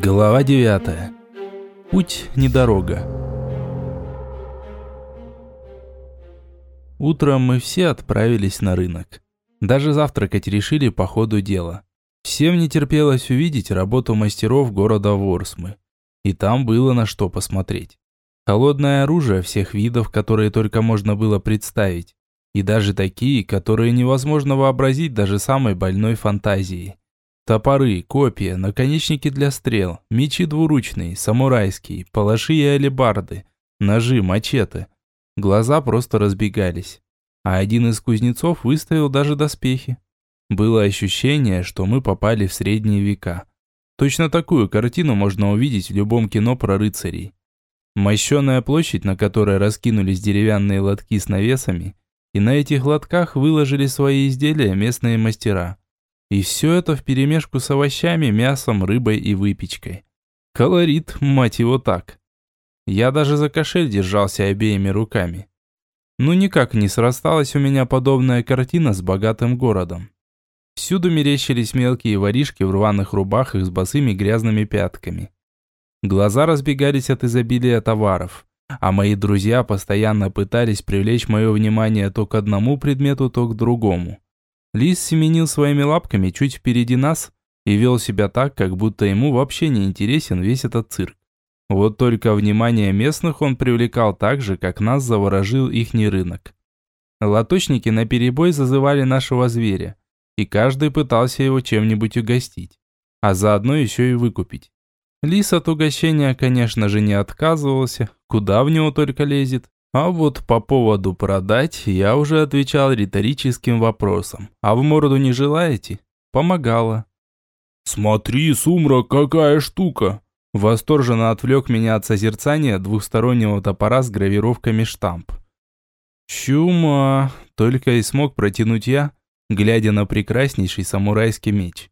Глава 9. Путь не дорога. Утром мы все отправились на рынок. Даже завтракать решили по ходу дела. Всем не терпелось увидеть работу мастеров города Ворсмы. И там было на что посмотреть. Холодное оружие всех видов, которые только можно было представить. И даже такие, которые невозможно вообразить даже самой больной фантазией. Топоры, копья, наконечники для стрел, мечи двуручные, самурайские, палаши и алебарды, ножи, мачете. Глаза просто разбегались. А один из кузнецов выставил даже доспехи. Было ощущение, что мы попали в средние века. Точно такую картину можно увидеть в любом кино про рыцарей. Мощеная площадь, на которой раскинулись деревянные лотки с навесами, и на этих лотках выложили свои изделия местные мастера. И все это вперемешку с овощами, мясом, рыбой и выпечкой. Колорит, мать его так. Я даже за кошель держался обеими руками. Ну никак не срасталась у меня подобная картина с богатым городом. Всюду мерещились мелкие воришки в рваных рубахах с босыми грязными пятками. Глаза разбегались от изобилия товаров, а мои друзья постоянно пытались привлечь мое внимание то к одному предмету, то к другому. Лис семенил своими лапками чуть впереди нас и вел себя так, как будто ему вообще не интересен весь этот цирк. Вот только внимание местных он привлекал так же, как нас заворожил ихний рынок. Лоточники наперебой зазывали нашего зверя, и каждый пытался его чем-нибудь угостить, а заодно еще и выкупить. Лис от угощения, конечно же, не отказывался, куда в него только лезет. А вот по поводу продать я уже отвечал риторическим вопросом. А в морду не желаете? Помогала. «Смотри, сумрак, какая штука!» Восторженно отвлек меня от созерцания двухстороннего топора с гравировками штамп. «Чума!» – только и смог протянуть я, глядя на прекраснейший самурайский меч.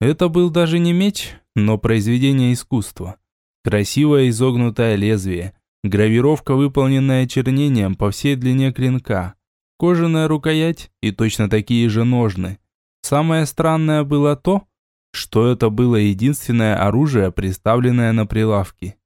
Это был даже не меч, но произведение искусства. Красивое изогнутое лезвие – Гравировка, выполненная чернением по всей длине клинка. Кожаная рукоять и точно такие же ножны. Самое странное было то, что это было единственное оружие, представленное на прилавке.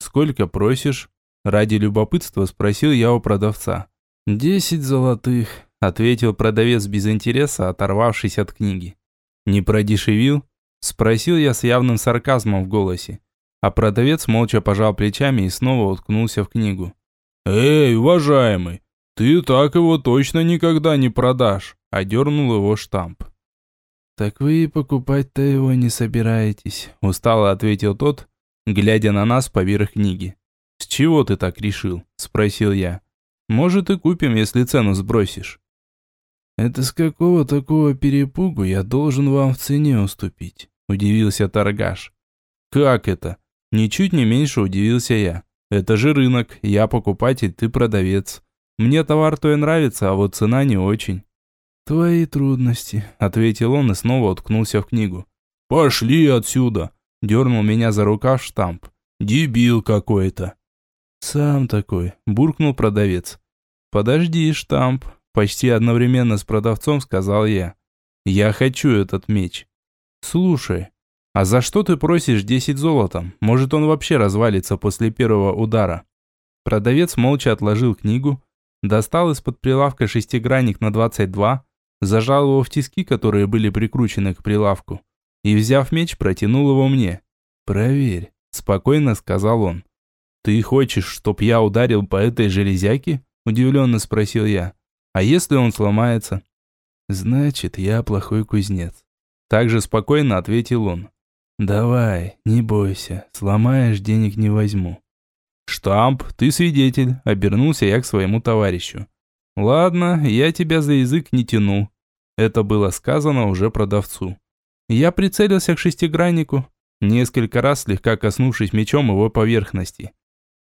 «Сколько просишь?» Ради любопытства спросил я у продавца. «Десять золотых», – ответил продавец без интереса, оторвавшись от книги. «Не продешевил?» – спросил я с явным сарказмом в голосе. А продавец молча пожал плечами и снова уткнулся в книгу. «Эй, уважаемый, ты так его точно никогда не продашь!» – одернул его штамп. «Так вы и покупать-то его не собираетесь», – устало ответил тот, глядя на нас поверх книги. «С чего ты так решил?» – спросил я. «Может, и купим, если цену сбросишь». «Это с какого такого перепугу я должен вам в цене уступить?» – удивился торгаш. «Как это?» Ничуть не меньше удивился я. Это же рынок, я покупатель, ты продавец. Мне товар то и нравится, а вот цена не очень. Твои трудности, ответил он и снова уткнулся в книгу. Пошли отсюда, дернул меня за рукав штамп. Дебил какой-то. Сам такой, буркнул продавец. Подожди, штамп, почти одновременно с продавцом сказал я. Я хочу этот меч. Слушай, «А за что ты просишь 10 золотом? Может, он вообще развалится после первого удара?» Продавец молча отложил книгу, достал из-под прилавка шестигранник на 22, зажал его в тиски, которые были прикручены к прилавку, и, взяв меч, протянул его мне. «Проверь», – спокойно сказал он. «Ты хочешь, чтоб я ударил по этой железяке?» – удивленно спросил я. «А если он сломается?» «Значит, я плохой кузнец». Также спокойно ответил он. «Давай, не бойся, сломаешь, денег не возьму». «Штамп, ты свидетель», – обернулся я к своему товарищу. «Ладно, я тебя за язык не тяну». Это было сказано уже продавцу. Я прицелился к шестиграннику, несколько раз слегка коснувшись мечом его поверхности.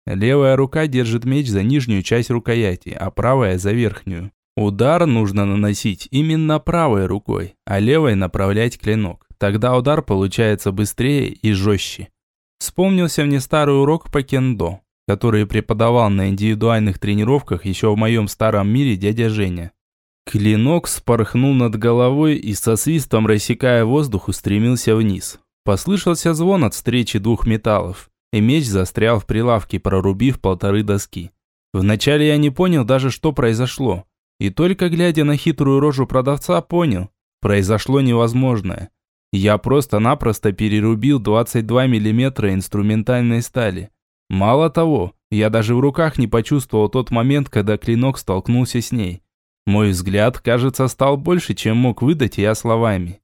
Левая рука держит меч за нижнюю часть рукояти, а правая за верхнюю. Удар нужно наносить именно правой рукой, а левой направлять клинок. Тогда удар получается быстрее и жестче. Вспомнился мне старый урок по кендо, который преподавал на индивидуальных тренировках еще в моем старом мире дядя Женя. Клинок спорхнул над головой и со свистом рассекая воздух устремился вниз. Послышался звон от встречи двух металлов, и меч застрял в прилавке, прорубив полторы доски. Вначале я не понял даже, что произошло. И только глядя на хитрую рожу продавца, понял. Произошло невозможное. Я просто-напросто перерубил 22 мм инструментальной стали. Мало того, я даже в руках не почувствовал тот момент, когда клинок столкнулся с ней. Мой взгляд, кажется, стал больше, чем мог выдать я словами.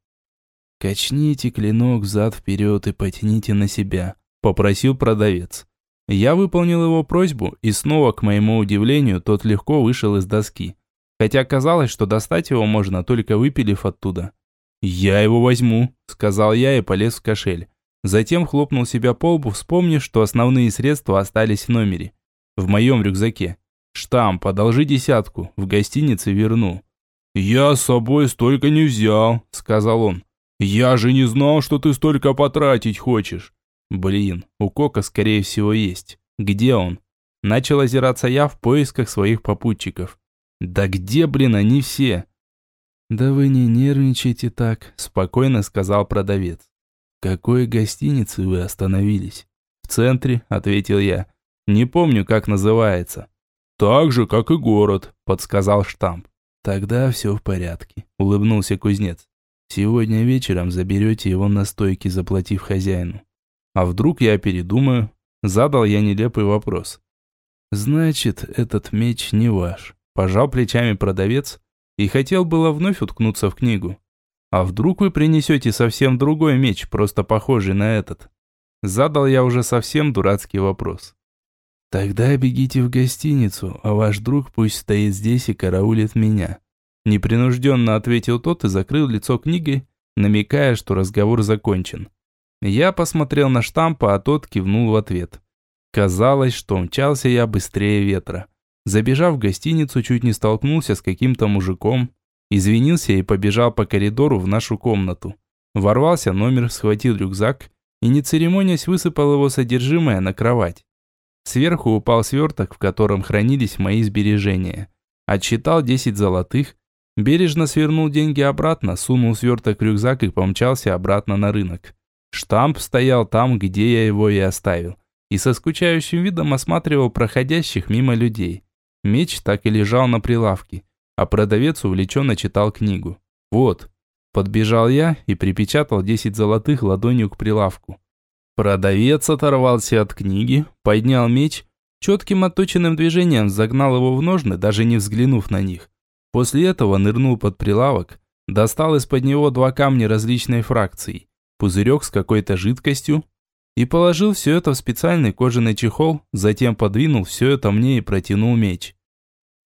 «Качните клинок взад-вперед и потяните на себя», – попросил продавец. Я выполнил его просьбу, и снова, к моему удивлению, тот легко вышел из доски. Хотя казалось, что достать его можно, только выпилив оттуда. «Я его возьму», – сказал я и полез в кошель. Затем хлопнул себя по лбу, вспомнив, что основные средства остались в номере. В моем рюкзаке. «Штамп, одолжи десятку, в гостинице верну». «Я с собой столько не взял», – сказал он. «Я же не знал, что ты столько потратить хочешь». «Блин, у Кока, скорее всего, есть. Где он?» Начал озираться я в поисках своих попутчиков. «Да где, блин, они все?» «Да вы не нервничайте так», – спокойно сказал продавец. «В какой гостинице вы остановились?» «В центре», – ответил я. «Не помню, как называется». «Так же, как и город», – подсказал штамп. «Тогда все в порядке», – улыбнулся кузнец. Сегодня вечером заберете его на стойке, заплатив хозяину. А вдруг я передумаю? Задал я нелепый вопрос. Значит, этот меч не ваш. Пожал плечами продавец и хотел было вновь уткнуться в книгу. А вдруг вы принесете совсем другой меч, просто похожий на этот? Задал я уже совсем дурацкий вопрос. Тогда бегите в гостиницу, а ваш друг пусть стоит здесь и караулит меня. Непринужденно ответил тот и закрыл лицо книгой, намекая, что разговор закончен. Я посмотрел на штампа, а тот кивнул в ответ. Казалось, что мчался я быстрее ветра. Забежав в гостиницу, чуть не столкнулся с каким-то мужиком, извинился и побежал по коридору в нашу комнату. Ворвался номер, схватил рюкзак и, не церемонясь, высыпал его содержимое на кровать. Сверху упал сверток, в котором хранились мои сбережения. Отсчитал 10 золотых Бережно свернул деньги обратно, сунул сверток в рюкзак и помчался обратно на рынок. Штамп стоял там, где я его и оставил, и со скучающим видом осматривал проходящих мимо людей. Меч так и лежал на прилавке, а продавец увлеченно читал книгу. «Вот». Подбежал я и припечатал 10 золотых ладонью к прилавку. Продавец оторвался от книги, поднял меч, четким отточенным движением загнал его в ножны, даже не взглянув на них. После этого нырнул под прилавок, достал из-под него два камня различной фракции, пузырек с какой-то жидкостью и положил все это в специальный кожаный чехол, затем подвинул все это мне и протянул меч.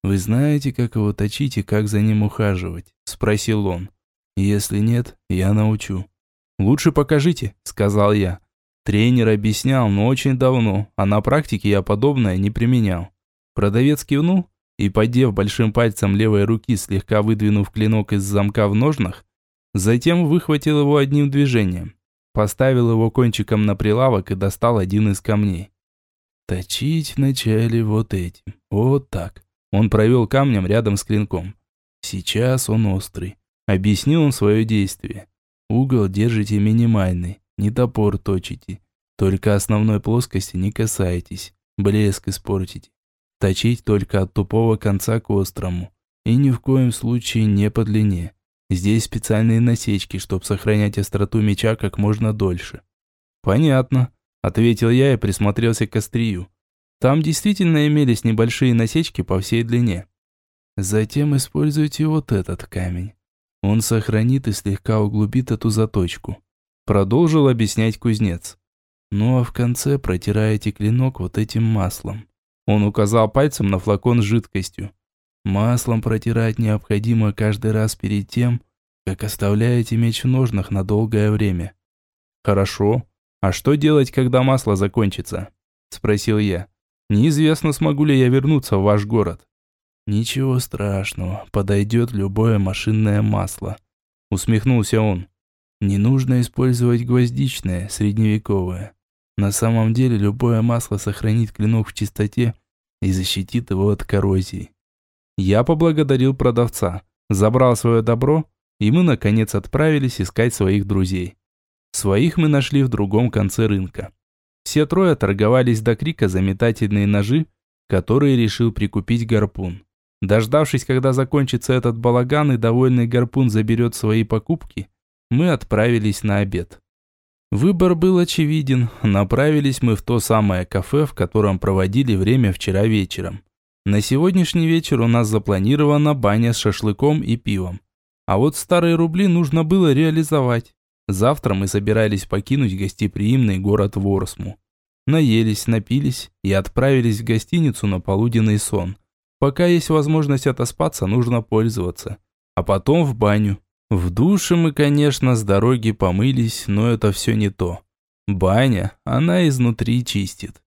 «Вы знаете, как его точить и как за ним ухаживать?» – спросил он. «Если нет, я научу». «Лучше покажите», – сказал я. Тренер объяснял, но очень давно, а на практике я подобное не применял. Продавец кивнул и, подев большим пальцем левой руки, слегка выдвинув клинок из замка в ножнах, затем выхватил его одним движением, поставил его кончиком на прилавок и достал один из камней. «Точить вначале вот этим, вот так». Он провел камнем рядом с клинком. «Сейчас он острый», — объяснил он свое действие. «Угол держите минимальный, не топор точите. Только основной плоскости не касайтесь, блеск испортите. Точить только от тупого конца к острому. И ни в коем случае не по длине. Здесь специальные насечки, чтобы сохранять остроту меча как можно дольше. Понятно, ответил я и присмотрелся к острию. Там действительно имелись небольшие насечки по всей длине. Затем используйте вот этот камень. Он сохранит и слегка углубит эту заточку. Продолжил объяснять кузнец. Ну а в конце протираете клинок вот этим маслом. Он указал пальцем на флакон с жидкостью. Маслом протирать необходимо каждый раз перед тем, как оставляете меч в ножнах на долгое время. Хорошо. А что делать, когда масло закончится? Спросил я. Неизвестно, смогу ли я вернуться в ваш город. Ничего страшного, подойдет любое машинное масло. Усмехнулся он. Не нужно использовать гвоздичное, средневековое. На самом деле любое масло сохранит клинок в чистоте и защитит его от коррозии. Я поблагодарил продавца, забрал свое добро, и мы наконец отправились искать своих друзей. Своих мы нашли в другом конце рынка. Все трое торговались до крика за метательные ножи, которые решил прикупить гарпун. Дождавшись, когда закончится этот балаган и довольный гарпун заберет свои покупки, мы отправились на обед. Выбор был очевиден. Направились мы в то самое кафе, в котором проводили время вчера вечером. На сегодняшний вечер у нас запланирована баня с шашлыком и пивом. А вот старые рубли нужно было реализовать. Завтра мы собирались покинуть гостеприимный город Ворсму. Наелись, напились и отправились в гостиницу на полуденный сон. Пока есть возможность отоспаться, нужно пользоваться. А потом в баню. В душе мы, конечно, с дороги помылись, но это все не то. Баня, она изнутри чистит.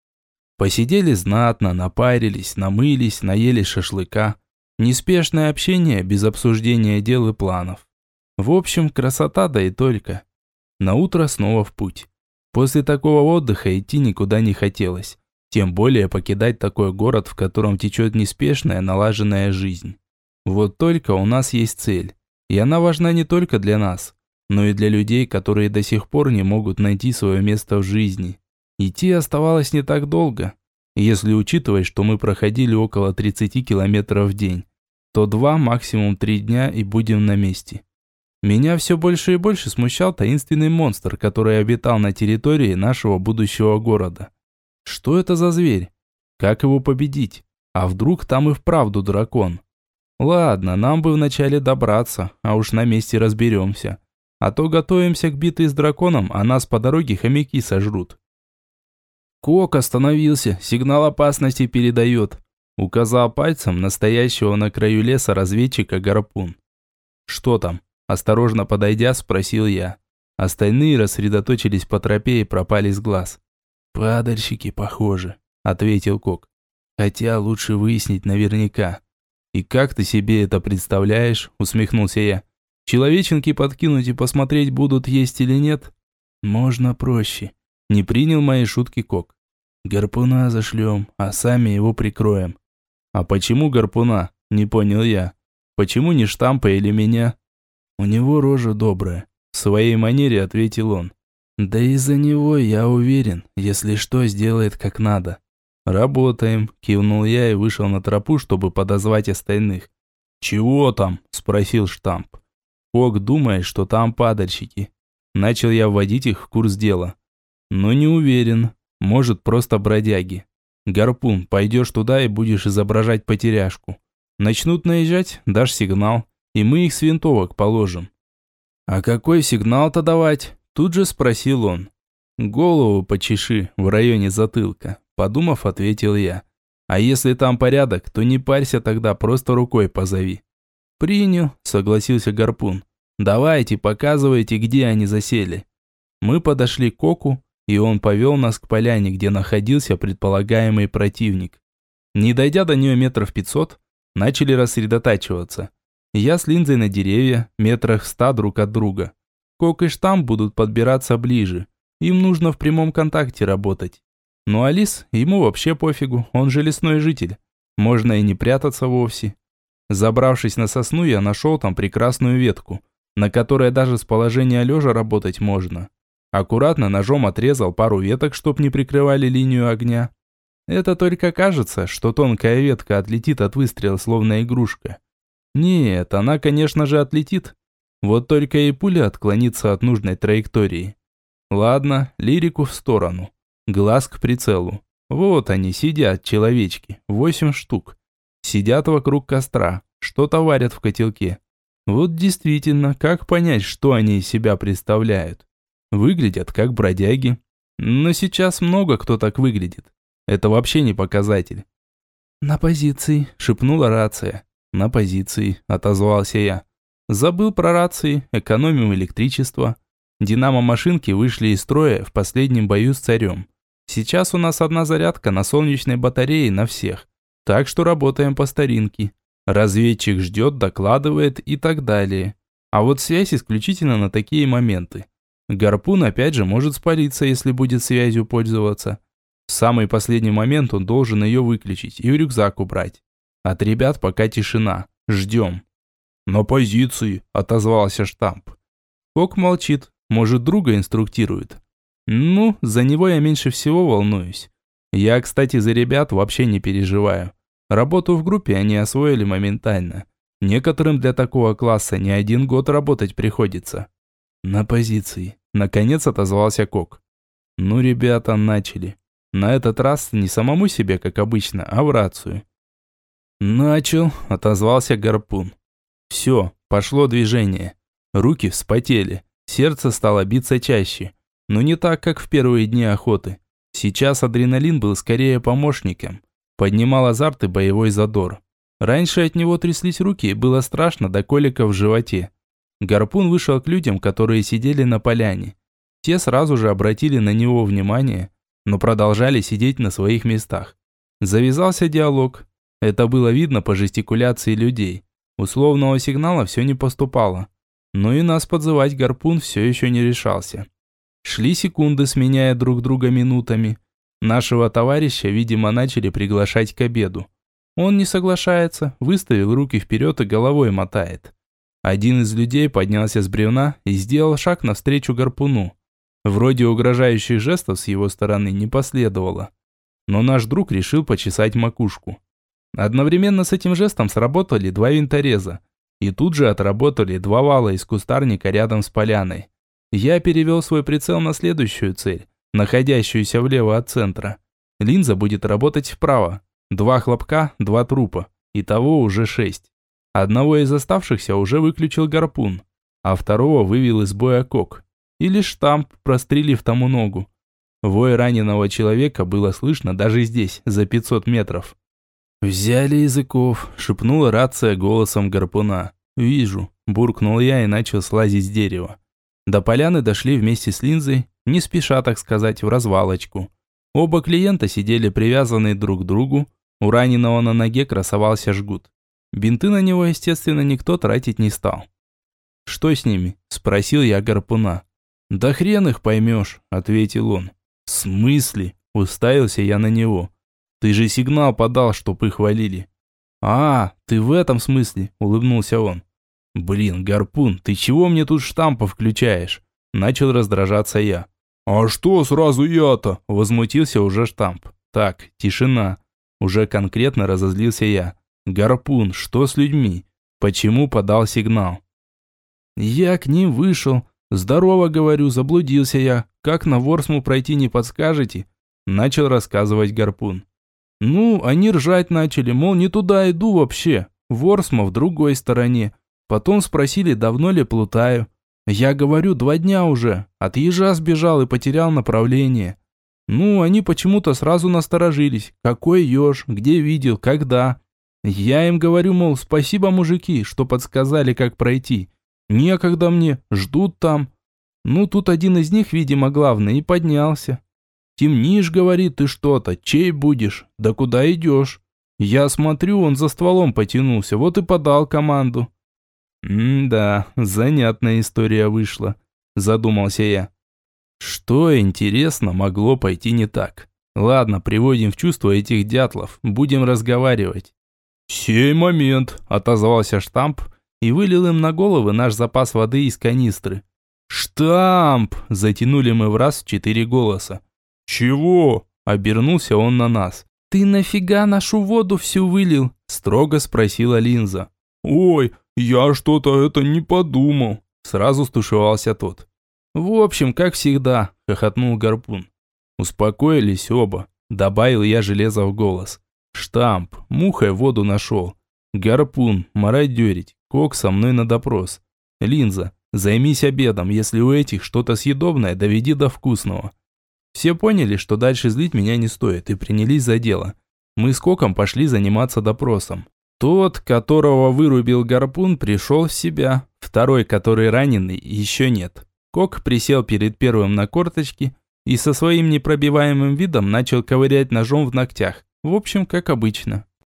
Посидели знатно, напарились, намылись, наели шашлыка. Неспешное общение без обсуждения дел и планов. В общем, красота да и только. На утро снова в путь. После такого отдыха идти никуда не хотелось. Тем более покидать такой город, в котором течет неспешная налаженная жизнь. Вот только у нас есть цель. И она важна не только для нас, но и для людей, которые до сих пор не могут найти свое место в жизни. Идти оставалось не так долго. Если учитывать, что мы проходили около 30 километров в день, то два, максимум три дня и будем на месте. Меня все больше и больше смущал таинственный монстр, который обитал на территории нашего будущего города. Что это за зверь? Как его победить? А вдруг там и вправду дракон? Ладно, нам бы вначале добраться, а уж на месте разберемся. А то готовимся к битве с драконом, а нас по дороге хомяки сожрут. Кок остановился, сигнал опасности передает. Указал пальцем настоящего на краю леса разведчика гарпун. Что там? Осторожно подойдя, спросил я. Остальные рассредоточились по тропе и пропали с глаз. «Падальщики, похоже», — ответил Кок. «Хотя лучше выяснить наверняка». «И как ты себе это представляешь?» — усмехнулся я. «Человеченки подкинуть и посмотреть будут есть или нет?» «Можно проще». Не принял мои шутки Кок. «Гарпуна зашлем, а сами его прикроем». «А почему гарпуна?» – не понял я. «Почему не штампа или меня?» У него рожа добрая. В своей манере ответил он. Да из-за него, я уверен, если что, сделает как надо. Работаем, кивнул я и вышел на тропу, чтобы подозвать остальных. Чего там? Спросил штамп. Кок думает, что там падальщики. Начал я вводить их в курс дела. Но не уверен. Может, просто бродяги. Гарпун, пойдешь туда и будешь изображать потеряшку. Начнут наезжать, дашь сигнал и мы их с винтовок положим». «А какой сигнал-то давать?» Тут же спросил он. «Голову почеши в районе затылка», подумав, ответил я. «А если там порядок, то не парься тогда, просто рукой позови». «Принял», согласился Гарпун. «Давайте, показывайте, где они засели». Мы подошли к Оку, и он повел нас к поляне, где находился предполагаемый противник. Не дойдя до нее метров пятьсот, начали рассредотачиваться. Я с линзой на деревья, метрах ста друг от друга. Кок и штамм будут подбираться ближе. Им нужно в прямом контакте работать. Ну а лис, ему вообще пофигу, он же лесной житель. Можно и не прятаться вовсе. Забравшись на сосну, я нашел там прекрасную ветку, на которой даже с положения лежа работать можно. Аккуратно ножом отрезал пару веток, чтоб не прикрывали линию огня. Это только кажется, что тонкая ветка отлетит от выстрела, словно игрушка. Нет, она, конечно же, отлетит. Вот только и пуля отклонится от нужной траектории. Ладно, лирику в сторону. Глаз к прицелу. Вот они сидят, человечки, восемь штук. Сидят вокруг костра, что-то варят в котелке. Вот действительно, как понять, что они из себя представляют? Выглядят как бродяги. Но сейчас много кто так выглядит. Это вообще не показатель. «На позиции», — шепнула рация. «На позиции», – отозвался я. «Забыл про рации, экономим электричество. Динамо-машинки вышли из строя в последнем бою с царем. Сейчас у нас одна зарядка на солнечной батарее на всех. Так что работаем по старинке. Разведчик ждет, докладывает и так далее. А вот связь исключительно на такие моменты. Гарпун опять же может спалиться, если будет связью пользоваться. В самый последний момент он должен ее выключить и в рюкзак убрать. От ребят пока тишина. Ждем. «На позиции», – отозвался штамп. Кок молчит, Может, друга инструктирует? Ну, за него я меньше всего волнуюсь. Я, кстати, за ребят вообще не переживаю. Работу в группе они освоили моментально. Некоторым для такого класса не один год работать приходится. На позиции. Наконец отозвался Кок. Ну, ребята, начали. На этот раз не самому себе, как обычно, а в рацию. «Начал», – отозвался Гарпун. «Все, пошло движение. Руки вспотели, сердце стало биться чаще. Но не так, как в первые дни охоты. Сейчас адреналин был скорее помощником. Поднимал азарт и боевой задор. Раньше от него тряслись руки, и было страшно до колика в животе. Гарпун вышел к людям, которые сидели на поляне. Те сразу же обратили на него внимание, но продолжали сидеть на своих местах. Завязался диалог, это было видно по жестикуляции людей. Условного сигнала все не поступало. Но и нас подзывать гарпун все еще не решался. Шли секунды, сменяя друг друга минутами. Нашего товарища, видимо, начали приглашать к обеду. Он не соглашается, выставил руки вперед и головой мотает. Один из людей поднялся с бревна и сделал шаг навстречу гарпуну. Вроде угрожающих жестов с его стороны не последовало. Но наш друг решил почесать макушку. Одновременно с этим жестом сработали два винтореза. И тут же отработали два вала из кустарника рядом с поляной. Я перевел свой прицел на следующую цель, находящуюся влево от центра. Линза будет работать вправо. Два хлопка, два трупа. Итого уже шесть. Одного из оставшихся уже выключил гарпун, а второго вывел из боя кок. Или штамп, прострелив тому ногу. Вой раненого человека было слышно даже здесь, за 500 метров. «Взяли языков», – шепнула рация голосом гарпуна. «Вижу», – буркнул я и начал слазить с дерева. До поляны дошли вместе с линзой, не спеша, так сказать, в развалочку. Оба клиента сидели привязанные друг к другу, у раненого на ноге красовался жгут. Бинты на него, естественно, никто тратить не стал. «Что с ними?» – спросил я гарпуна. «Да хрен их поймешь», – ответил он. «В смысле?» – уставился я на него. Ты же сигнал подал, чтоб их валили». «А, ты в этом смысле?» – улыбнулся он. «Блин, Гарпун, ты чего мне тут штампа включаешь?» Начал раздражаться я. «А что сразу я-то?» – возмутился уже штамп. «Так, тишина». Уже конкретно разозлился я. «Гарпун, что с людьми? Почему подал сигнал?» «Я к ним вышел. Здорово, говорю, заблудился я. Как на Ворсму пройти не подскажете?» Начал рассказывать Гарпун. Ну, они ржать начали, мол, не туда иду вообще. Ворсма в другой стороне. Потом спросили, давно ли плутаю. Я говорю, два дня уже. От ежа сбежал и потерял направление. Ну, они почему-то сразу насторожились. Какой еж, где видел, когда. Я им говорю, мол, спасибо, мужики, что подсказали, как пройти. Некогда мне, ждут там. Ну, тут один из них, видимо, главный, и поднялся. Темнишь, говорит, ты что-то, чей будешь? Да куда идешь? Я смотрю, он за стволом потянулся, вот и подал команду. М-да, занятная история вышла, задумался я. Что, интересно, могло пойти не так? Ладно, приводим в чувство этих дятлов, будем разговаривать. «Сей момент», – отозвался штамп и вылил им на головы наш запас воды из канистры. «Штамп!» – затянули мы в раз в четыре голоса. «Чего?» – обернулся он на нас. «Ты нафига нашу воду всю вылил?» – строго спросила Линза. «Ой, я что-то это не подумал», – сразу стушевался тот. «В общем, как всегда», – хохотнул Гарпун. Успокоились оба, добавил я железо в голос. Штамп, мухой воду нашел. Гарпун, мародерить, кок со мной на допрос. Линза, займись обедом, если у этих что-то съедобное, доведи до вкусного. Все поняли, что дальше злить меня не стоит, и принялись за дело. Мы с Коком пошли заниматься допросом. Тот, которого вырубил гарпун, пришел в себя. Второй, который раненый, еще нет. Кок присел перед первым на корточки и со своим непробиваемым видом начал ковырять ножом в ногтях. В общем, как обычно.